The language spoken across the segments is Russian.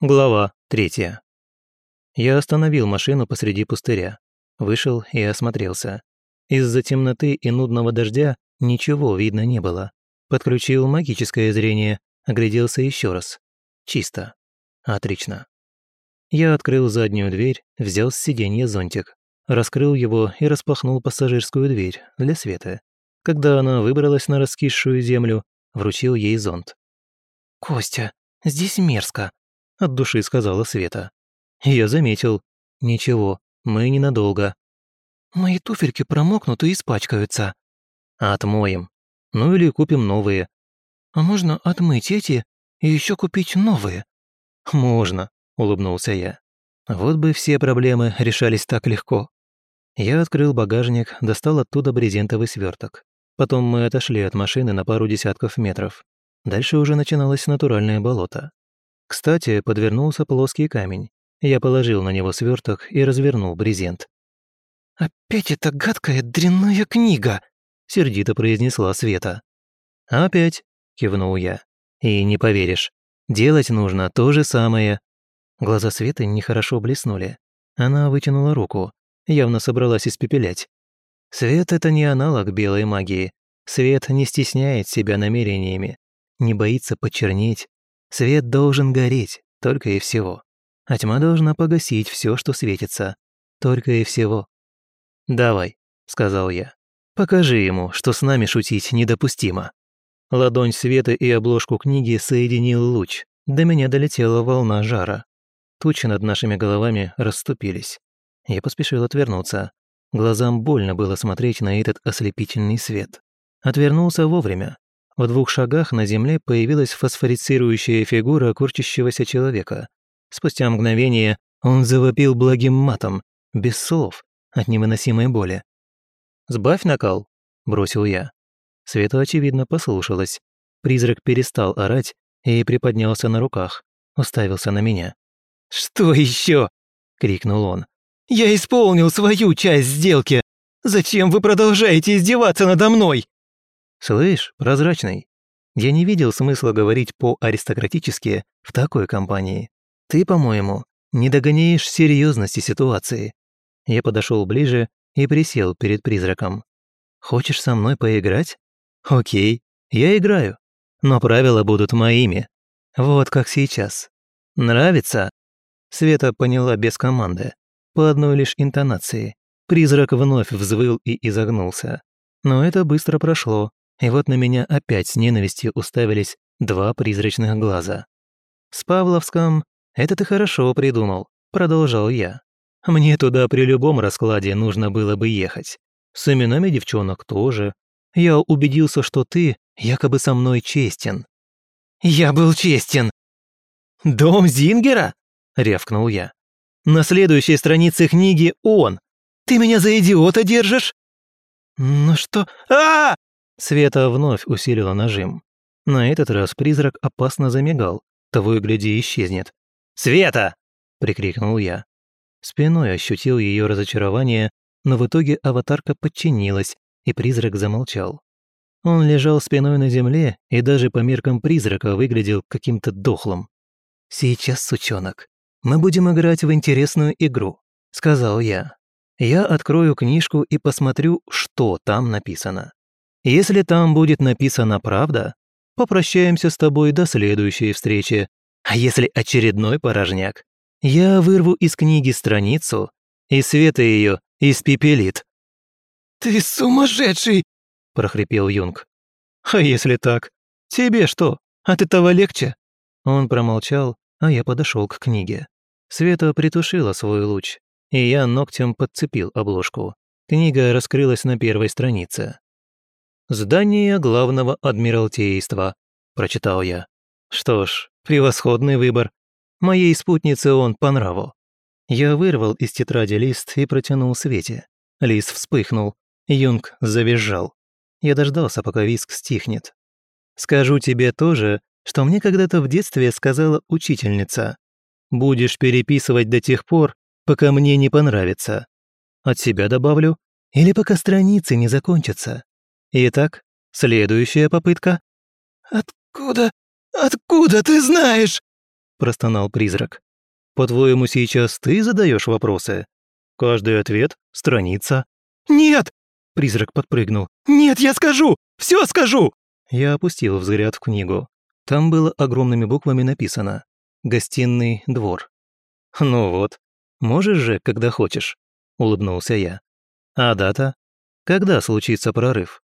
Глава третья. Я остановил машину посреди пустыря, вышел и осмотрелся. Из-за темноты и нудного дождя ничего видно не было. Подключил магическое зрение, огляделся еще раз. Чисто. Отлично. Я открыл заднюю дверь, взял с сиденья зонтик, раскрыл его и распахнул пассажирскую дверь для света. Когда она выбралась на раскисшую землю, вручил ей зонт. «Костя, здесь мерзко», от души сказала Света. Я заметил. Ничего, мы ненадолго. Мои туфельки промокнут и испачкаются. Отмоем. Ну или купим новые. А можно отмыть эти и еще купить новые? Можно, улыбнулся я. Вот бы все проблемы решались так легко. Я открыл багажник, достал оттуда брезентовый сверток. Потом мы отошли от машины на пару десятков метров. Дальше уже начиналось натуральное болото. Кстати, подвернулся плоский камень. Я положил на него сверток и развернул брезент. «Опять эта гадкая дрянная книга!» — сердито произнесла Света. «Опять?» — кивнул я. «И не поверишь, делать нужно то же самое». Глаза Светы нехорошо блеснули. Она вытянула руку, явно собралась испепелять. Свет — это не аналог белой магии. Свет не стесняет себя намерениями, не боится почернеть, Свет должен гореть, только и всего. А тьма должна погасить все, что светится. Только и всего. «Давай», — сказал я. «Покажи ему, что с нами шутить недопустимо». Ладонь света и обложку книги соединил луч. До меня долетела волна жара. Тучи над нашими головами расступились. Я поспешил отвернуться. Глазам больно было смотреть на этот ослепительный свет. Отвернулся вовремя. В двух шагах на земле появилась фосфорицирующая фигура корчащегося человека. Спустя мгновение он завопил благим матом, без слов, от невыносимой боли. «Сбавь накал», — бросил я. Света, очевидно, послушалась. Призрак перестал орать и приподнялся на руках, уставился на меня. «Что еще? крикнул он. «Я исполнил свою часть сделки! Зачем вы продолжаете издеваться надо мной?» «Слышь, прозрачный, я не видел смысла говорить по-аристократически в такой компании. Ты, по-моему, не догоняешь серьезности ситуации». Я подошел ближе и присел перед призраком. «Хочешь со мной поиграть? Окей, я играю, но правила будут моими. Вот как сейчас. Нравится?» Света поняла без команды, по одной лишь интонации. Призрак вновь взвыл и изогнулся. Но это быстро прошло, и вот на меня опять с ненавистью уставились два призрачных глаза. «С Павловском это ты хорошо придумал», — продолжал я. «Мне туда при любом раскладе нужно было бы ехать. С именами девчонок тоже. Я убедился, что ты якобы со мной честен». «Я был честен!» «Дом Зингера?» — рявкнул я. «На следующей странице книги он. Ты меня за идиота держишь?» «Ну что? а, -а, -а Света вновь усилила нажим. На этот раз призрак опасно замигал, того и гляди исчезнет. «Света!» – прикрикнул я. Спиной ощутил ее разочарование, но в итоге аватарка подчинилась, и призрак замолчал. Он лежал спиной на земле и даже по меркам призрака выглядел каким-то дохлым. «Сейчас, сучонок, мы будем играть в интересную игру», – сказал я. «Я открою книжку и посмотрю, что там написано. Если там будет написана правда, попрощаемся с тобой до следующей встречи. А если очередной порожняк, я вырву из книги страницу, и Света ее испепелит». «Ты сумасшедший!» – прохрипел Юнг. «А если так? Тебе что, от этого легче?» Он промолчал, а я подошел к книге. Света притушила свой луч, и я ногтем подцепил обложку. Книга раскрылась на первой странице. «Здание главного адмиралтейства», – прочитал я. Что ж, превосходный выбор. Моей спутнице он по нраву. Я вырвал из тетради лист и протянул Свете. Лист вспыхнул. Юнг завизжал. Я дождался, пока виск стихнет. «Скажу тебе тоже, что мне когда-то в детстве сказала учительница. Будешь переписывать до тех пор, пока мне не понравится. От себя добавлю, или пока страницы не закончатся. Итак, следующая попытка. «Откуда? Откуда ты знаешь?» простонал призрак. «По-твоему, сейчас ты задаешь вопросы? Каждый ответ — страница». «Нет!» — призрак подпрыгнул. «Нет, я скажу! Все скажу!» Я опустил взгляд в книгу. Там было огромными буквами написано «Гостиный двор». «Ну вот, можешь же, когда хочешь», — улыбнулся я. «А дата? Когда случится прорыв?»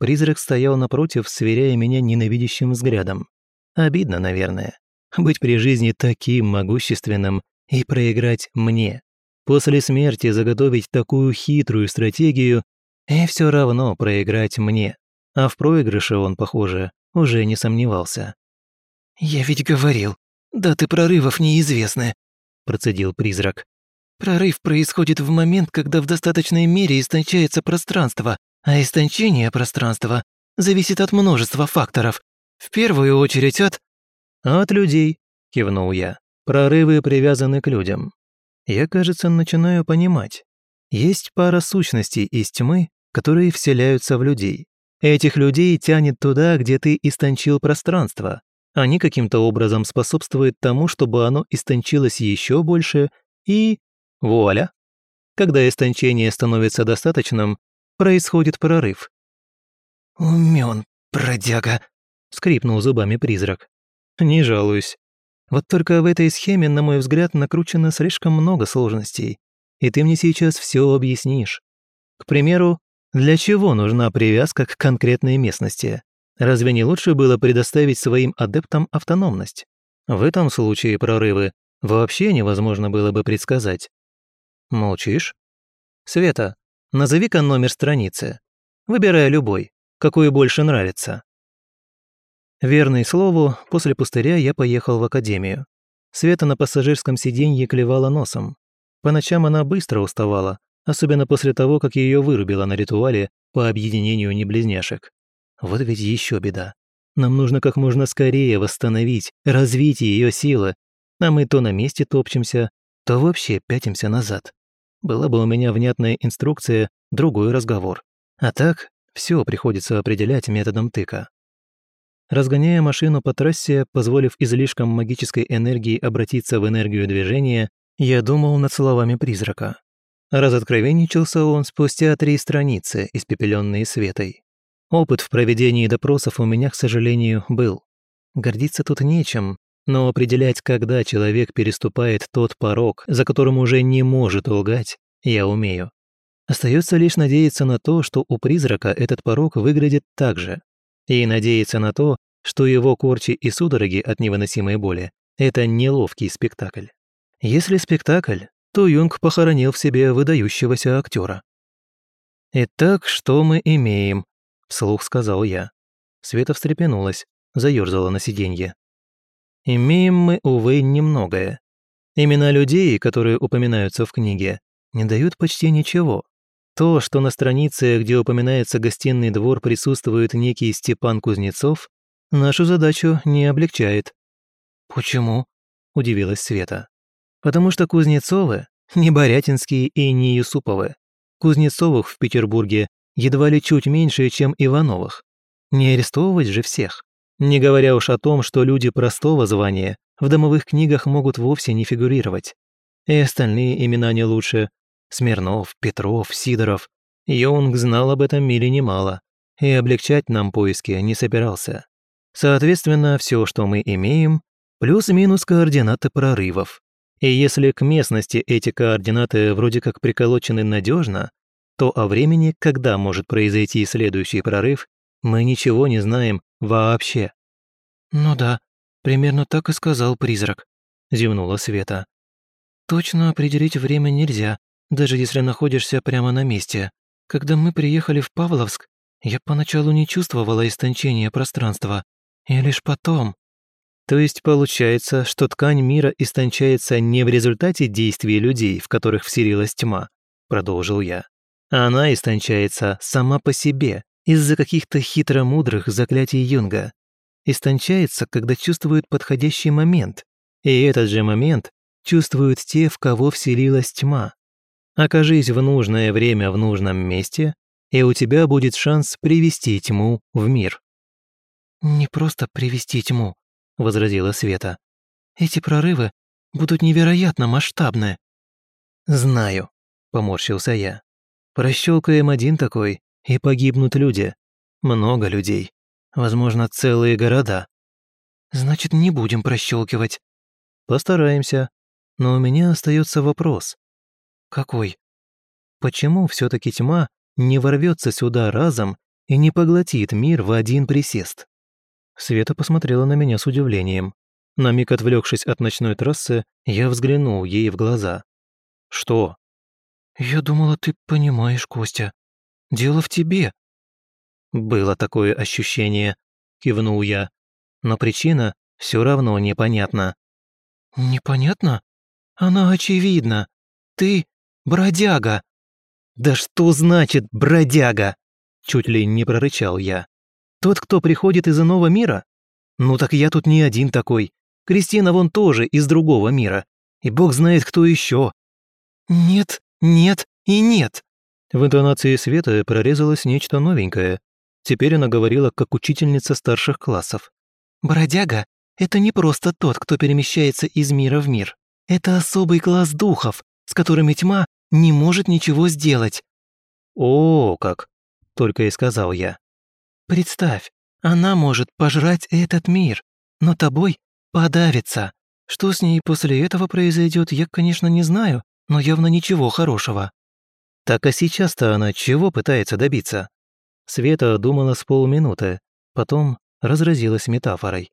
Призрак стоял напротив, сверяя меня ненавидящим взглядом. Обидно, наверное. Быть при жизни таким могущественным и проиграть мне. После смерти заготовить такую хитрую стратегию и все равно проиграть мне. А в проигрыше он, похоже, уже не сомневался. «Я ведь говорил, даты прорывов неизвестны», – процедил призрак. «Прорыв происходит в момент, когда в достаточной мере истончается пространство, а истончение пространства зависит от множества факторов. В первую очередь от...» «От людей», – кивнул я. «Прорывы привязаны к людям. Я, кажется, начинаю понимать. Есть пара сущностей из тьмы, которые вселяются в людей. Этих людей тянет туда, где ты истончил пространство. Они каким-то образом способствуют тому, чтобы оно истончилось еще больше, и... вуаля! Когда истончение становится достаточным, происходит прорыв. «Умён, бродяга», — скрипнул зубами призрак. «Не жалуюсь. Вот только в этой схеме, на мой взгляд, накручено слишком много сложностей, и ты мне сейчас все объяснишь. К примеру, для чего нужна привязка к конкретной местности? Разве не лучше было предоставить своим адептам автономность? В этом случае прорывы вообще невозможно было бы предсказать. Молчишь? Света, Назови-ка номер страницы. Выбирай любой, какой больше нравится. Верный слову, после пустыря я поехал в академию. Света на пассажирском сиденье клевала носом. По ночам она быстро уставала, особенно после того, как ее вырубило на ритуале по объединению неблизняшек. Вот ведь еще беда. Нам нужно как можно скорее восстановить, развить ее силы, а мы то на месте топчемся, то вообще пятимся назад. Была бы у меня внятная инструкция, другой разговор. А так, все приходится определять методом тыка. Разгоняя машину по трассе, позволив излишкам магической энергии обратиться в энергию движения, я думал над словами призрака. Разоткровенничался он спустя три страницы, испепеленные светой. Опыт в проведении допросов у меня, к сожалению, был. Гордиться тут нечем, но определять, когда человек переступает тот порог, за которым уже не может лгать, я умею. Остается лишь надеяться на то, что у призрака этот порог выглядит так же. И надеяться на то, что его корчи и судороги от невыносимой боли – это неловкий спектакль. Если спектакль, то Юнг похоронил в себе выдающегося актера. «Итак, что мы имеем?» – вслух сказал я. Света встрепенулась, заёрзала на сиденье. Имеем мы, увы, немногое. Имена людей, которые упоминаются в книге, не дают почти ничего. То, что на странице, где упоминается гостиный двор, присутствует некий Степан Кузнецов, нашу задачу не облегчает. «Почему?» – удивилась Света. «Потому что Кузнецовы – не Борятинские и не Юсуповы. Кузнецовых в Петербурге едва ли чуть меньше, чем Ивановых. Не арестовывать же всех. Не говоря уж о том, что люди простого звания в домовых книгах могут вовсе не фигурировать. И остальные имена не лучше. Смирнов, Петров, Сидоров. Йонг знал об этом мире немало, и облегчать нам поиски не собирался. Соответственно, все, что мы имеем, плюс-минус координаты прорывов. И если к местности эти координаты вроде как приколочены надежно, то о времени, когда может произойти следующий прорыв, мы ничего не знаем вообще». «Ну да, примерно так и сказал призрак», — зевнула Света. «Точно определить время нельзя, даже если находишься прямо на месте. Когда мы приехали в Павловск, я поначалу не чувствовала истончения пространства, и лишь потом...» То есть получается, что ткань мира истончается не в результате действий людей, в которых вселилась тьма, продолжил я. Она истончается сама по себе, из-за каких-то хитромудрых заклятий Юнга. Истончается, когда чувствует подходящий момент, и этот же момент чувствуют те, в кого вселилась тьма. Окажись в нужное время в нужном месте, и у тебя будет шанс привести тьму в мир. «Не просто привести тьму», — возразила Света. Эти прорывы будут невероятно масштабны». «Знаю», — поморщился я. «Прощелкаем один такой, и погибнут люди. Много людей. Возможно, целые города». «Значит, не будем прощелкивать». «Постараемся. Но у меня остается вопрос». «Какой?» «Почему все таки тьма не ворвется сюда разом и не поглотит мир в один присест?» Света посмотрела на меня с удивлением. На миг отвлекшись от ночной трассы, я взглянул ей в глаза. «Что?» «Я думала, ты понимаешь, Костя. Дело в тебе». «Было такое ощущение», — кивнул я. «Но причина все равно непонятна». «Непонятно? Она очевидна. Ты бродяга». «Да что значит бродяга?» Чуть ли не прорычал я. «Тот, кто приходит из иного мира? Ну так я тут не один такой. Кристина вон тоже из другого мира. И бог знает, кто еще. «Нет, нет и нет». В интонации Света прорезалось нечто новенькое. Теперь она говорила как учительница старших классов. «Бродяга — это не просто тот, кто перемещается из мира в мир. Это особый класс духов, с которыми тьма не может ничего сделать». «О, как!» — только и сказал я. «Представь, она может пожрать этот мир, но тобой подавится. Что с ней после этого произойдет, я, конечно, не знаю, но явно ничего хорошего». «Так а сейчас-то она чего пытается добиться?» Света думала с полминуты, потом разразилась метафорой.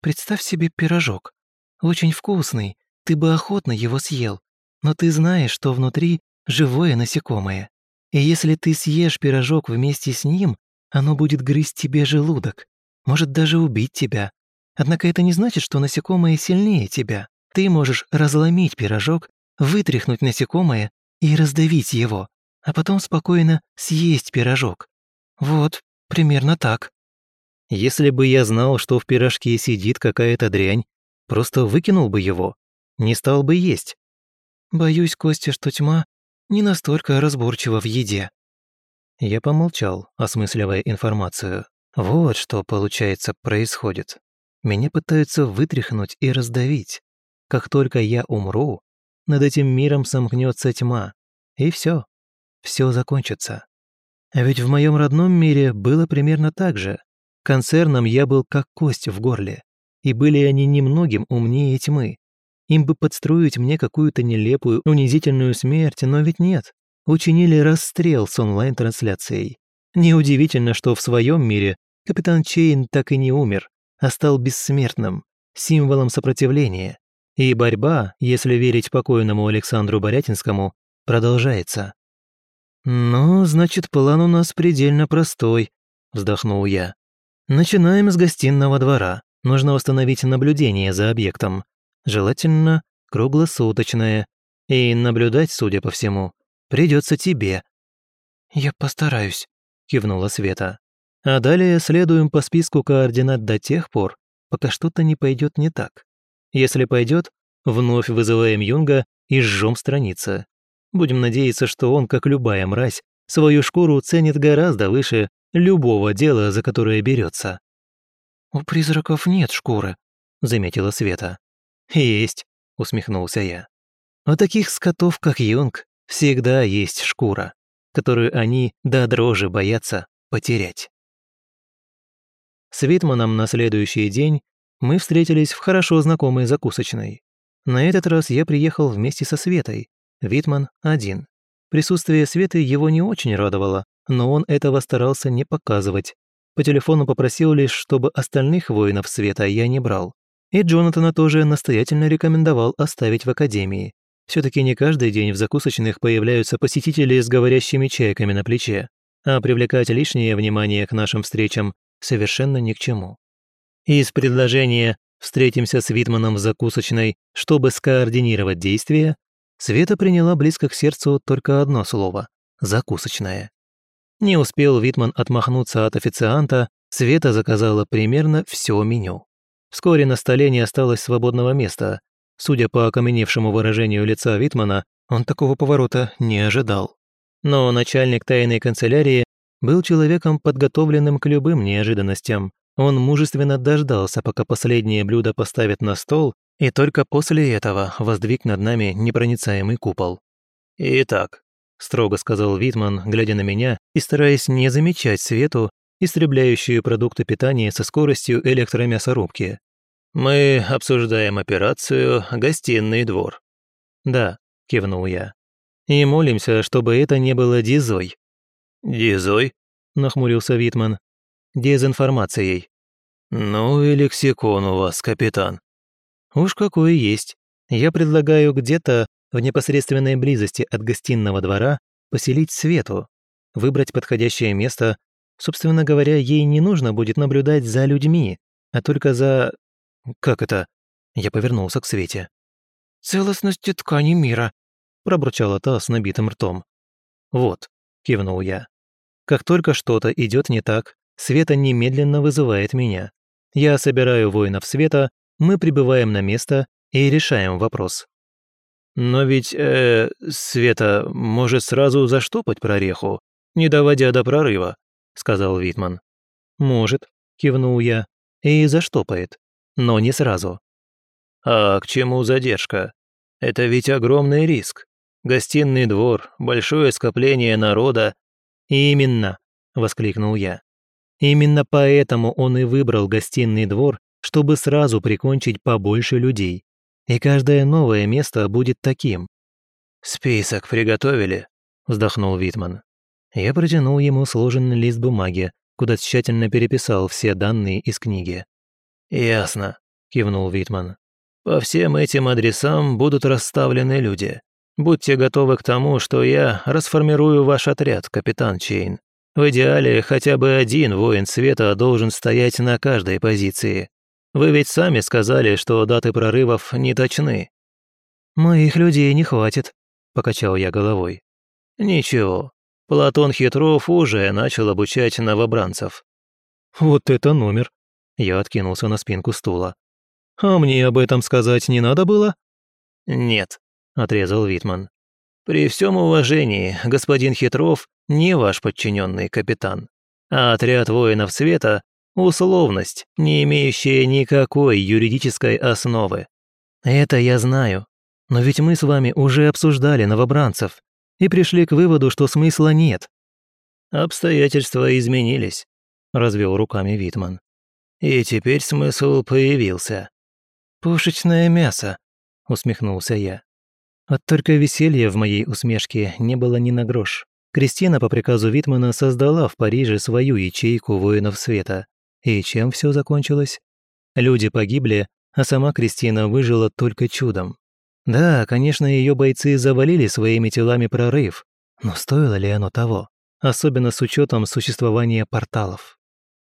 «Представь себе пирожок. Очень вкусный, ты бы охотно его съел, но ты знаешь, что внутри живое насекомое. И если ты съешь пирожок вместе с ним, оно будет грызть тебе желудок, может даже убить тебя. Однако это не значит, что насекомое сильнее тебя. Ты можешь разломить пирожок, вытряхнуть насекомое и раздавить его, а потом спокойно съесть пирожок. Вот, примерно так. Если бы я знал, что в пирожке сидит какая-то дрянь, просто выкинул бы его, не стал бы есть. Боюсь, Костя, что тьма не настолько разборчива в еде. Я помолчал, осмысливая информацию. Вот что, получается, происходит. Меня пытаются вытряхнуть и раздавить. Как только я умру, над этим миром сомкнется тьма. И все. Все закончится. А ведь в моем родном мире было примерно так же. Концерном я был как кость в горле. И были они немногим умнее тьмы. Им бы подстроить мне какую-то нелепую, унизительную смерть, но ведь нет учинили расстрел с онлайн-трансляцией. Неудивительно, что в своем мире капитан Чейн так и не умер, а стал бессмертным, символом сопротивления. И борьба, если верить покойному Александру Борятинскому, продолжается. «Ну, значит, план у нас предельно простой», – вздохнул я. «Начинаем с гостиного двора. Нужно установить наблюдение за объектом. Желательно круглосуточное. И наблюдать, судя по всему, придется тебе». «Я постараюсь», — кивнула Света. «А далее следуем по списку координат до тех пор, пока что-то не пойдет не так. Если пойдет, вновь вызываем Юнга и жжем страницы. Будем надеяться, что он, как любая мразь, свою шкуру ценит гораздо выше любого дела, за которое берется. «У призраков нет шкуры», — заметила Света. «Есть», — усмехнулся я. «У таких скотов, как Юнг, всегда есть шкура, которую они до дрожи боятся потерять. С Витманом на следующий день мы встретились в хорошо знакомой закусочной. На этот раз я приехал вместе со Светой, Витман один. Присутствие Светы его не очень радовало, но он этого старался не показывать. По телефону попросил лишь, чтобы остальных воинов Света я не брал. И Джонатана тоже настоятельно рекомендовал оставить в академии, все-таки не каждый день в закусочных появляются посетители с говорящими чайками на плече, а привлекать лишнее внимание к нашим встречам совершенно ни к чему. Из предложения «встретимся с Витманом в закусочной, чтобы скоординировать действия» Света приняла близко к сердцу только одно слово – «закусочная». Не успел Витман отмахнуться от официанта, Света заказала примерно все меню. Вскоре на столе не осталось свободного места, Судя по окаменевшему выражению лица Витмана, он такого поворота не ожидал. Но начальник тайной канцелярии был человеком, подготовленным к любым неожиданностям. Он мужественно дождался, пока последнее блюдо поставят на стол, и только после этого воздвиг над нами непроницаемый купол. «Итак», — строго сказал Витман, глядя на меня и стараясь не замечать свету, истребляющую продукты питания со скоростью электромясорубки. «Мы обсуждаем операцию «Гостиный двор». «Да», — кивнул я. «И молимся, чтобы это не было дизой». «Дизой?» — нахмурился Витман. «Дезинформацией». «Ну и лексикон у вас, капитан». «Уж какое есть. Я предлагаю где-то в непосредственной близости от гостиного двора поселить Свету, выбрать подходящее место. Собственно говоря, ей не нужно будет наблюдать за людьми, а только за... Как это? Я повернулся к Свете. «Целостности ткани мира», – пробурчала та с набитым ртом. «Вот», – кивнул я. «Как только что-то идет не так, Света немедленно вызывает меня. Я собираю воинов Света, мы прибываем на место и решаем вопрос. Но ведь, э, Света может сразу заштопать прореху, не доводя до прорыва, сказал Витман. Может, кивнул я, и заштопает, но не сразу. А к чему задержка? Это ведь огромный риск. Гостиный двор, большое скопление народа. Именно, воскликнул я. Именно поэтому он и выбрал гостиный двор, чтобы сразу прикончить побольше людей. И каждое новое место будет таким. «Список приготовили?» – вздохнул Витман. Я протянул ему сложенный лист бумаги, куда тщательно переписал все данные из книги. «Ясно», – кивнул Витман. «По всем этим адресам будут расставлены люди. Будьте готовы к тому, что я расформирую ваш отряд, капитан Чейн. В идеале хотя бы один воин света должен стоять на каждой позиции. Вы ведь сами сказали, что даты прорывов не точны». «Моих людей не хватит», – покачал я головой. «Ничего, Платон Хитров уже начал обучать новобранцев». «Вот это номер!» – я откинулся на спинку стула. «А мне об этом сказать не надо было?» «Нет», – отрезал Витман. «При всем уважении, господин Хитров не ваш подчиненный капитан, а отряд воинов света Условность, не имеющая никакой юридической основы. Это я знаю. Но ведь мы с вами уже обсуждали новобранцев и пришли к выводу, что смысла нет. Обстоятельства изменились, развел руками Витман. И теперь смысл появился. Пушечное мясо, усмехнулся я. Вот только веселья в моей усмешке не было ни на грош. Кристина по приказу Витмана создала в Париже свою ячейку воинов света. И чем все закончилось? Люди погибли, а сама Кристина выжила только чудом. Да, конечно, ее бойцы завалили своими телами прорыв, но стоило ли оно того? Особенно с учетом существования порталов.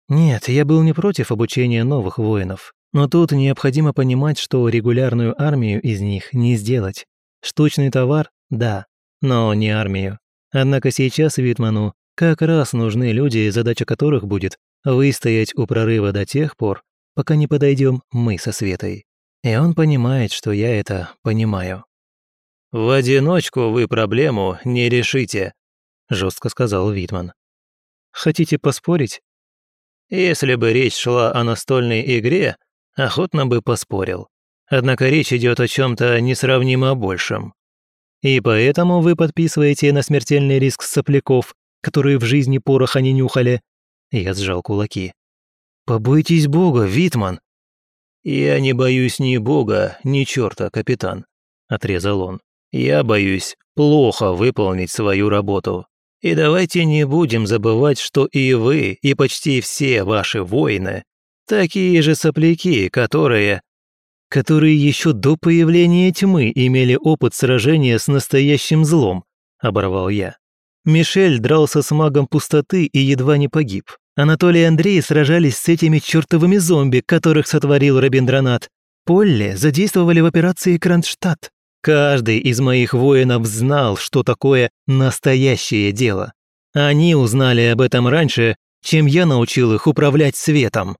Нет, я был не против обучения новых воинов, но тут необходимо понимать, что регулярную армию из них не сделать. Штучный товар – да, но не армию. Однако сейчас Витману как раз нужны люди, задача которых будет выстоять у прорыва до тех пор, пока не подойдем мы со Светой. И он понимает, что я это понимаю. «В одиночку вы проблему не решите», – жестко сказал Витман. «Хотите поспорить?» «Если бы речь шла о настольной игре, охотно бы поспорил. Однако речь идет о чем то несравнимо большем. И поэтому вы подписываете на смертельный риск сопляков, которые в жизни пороха не нюхали, я сжал кулаки. «Побойтесь Бога, Витман!» «Я не боюсь ни Бога, ни черта, капитан», — отрезал он. «Я боюсь плохо выполнить свою работу. И давайте не будем забывать, что и вы, и почти все ваши воины такие же сопляки, которые...» «Которые еще до появления тьмы имели опыт сражения с настоящим злом», — оборвал я. Мишель дрался с магом пустоты и едва не погиб. Анатолий и Андрей сражались с этими чертовыми зомби, которых сотворил Робиндранат. Полли задействовали в операции Кронштадт. Каждый из моих воинов знал, что такое настоящее дело. Они узнали об этом раньше, чем я научил их управлять светом.